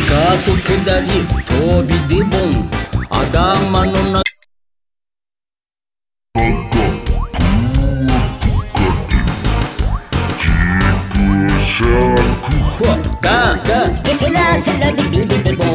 Ikaso kedali tobi di bong Agama no na Ka ka Que se la se la di di di di bom